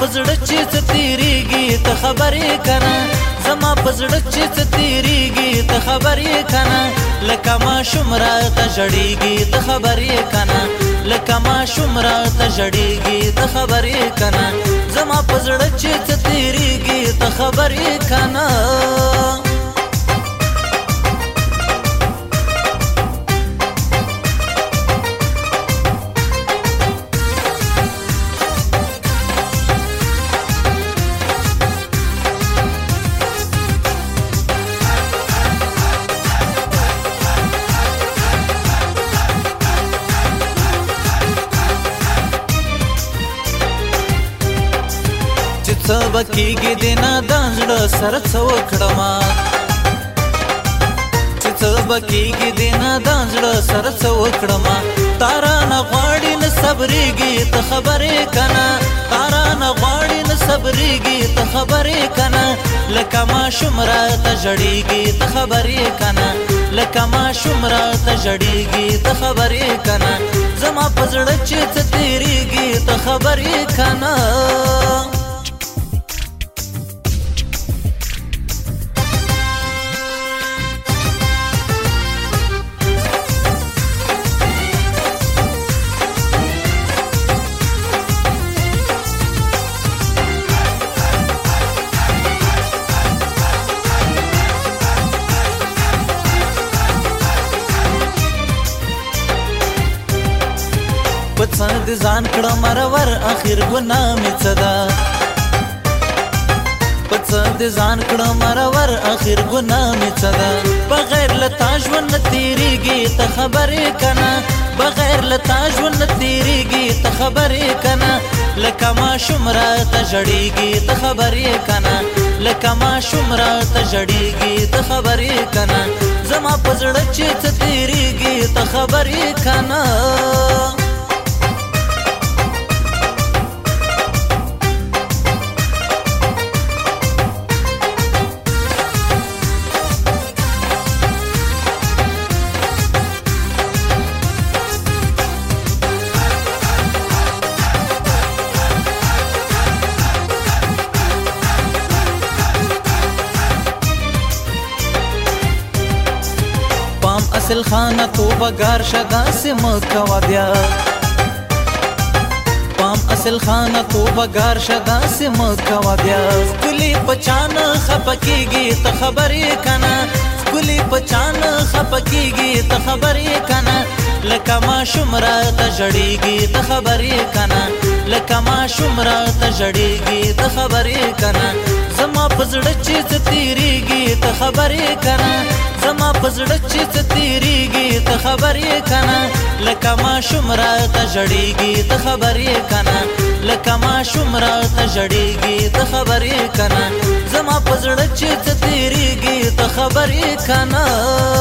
پزړه چې څه تیریږي ته خبرې کنه زما پزړه چې څه تیریږي ته خبرې کنه لکه ما شمرا ته جړیږي ته خبرې کنه لکه ما شمرا ته جړیږي ته خبرې کنه زما پزړه چې څه تیریږي ته خبرې کنه سبکیږي دینا دانځړه سره څو کړما چې سبکیږي دینا دانځړه سره څو کړما تارا نه غواړي نه صبرېږي ته خبرې کنا تارا نه غواړي نه صبرېږي ته خبرې کنا لکه ما شمرا ته جړېږي ته خبرې کنا لکه ما شمرا ته جړېږي ته خبرې کنا زما پزړه چې ته تیریږي ته خبرې کنا څه د ځان کړه مرور اخر ګنا می څه دا څه د ځان کړه مرور اخر ګنا می څه دا بغیر لتا ژوند تیریږي ته خبرې کنا بغیر لتا ژوند تیریږي ته خبرې کنا لکه ما شمره ته جړیږي ته خبرې کنا لکه ما شمره ته جړیږي ته خبرې کنا زما پزړه چې ته تیریږي ته خبرې کنا حاصل خانه توبګار شدا سم کوا بیا پام اصل خانه توبګار شدا سم کوا بیا کلی پچان خپکیږي ته خبرې کنا کلی پچان خپکیږي ته خبرې کنا لکه ما شمرا ته جړیږي ته خبرې کنا لکه ما شمرا ته جړیږي ته خبرې کنا زما پزړه چې تیریږي ته خبرې کنا زما پزړه چې خبر یې کنه لکه ما شمرا ته جړېږي ته خبر یې کنه لکه ما شمرا ته جړېږي ته خبر یې کنه زما پزړه چې ته تیریږي ته خبر یې کنه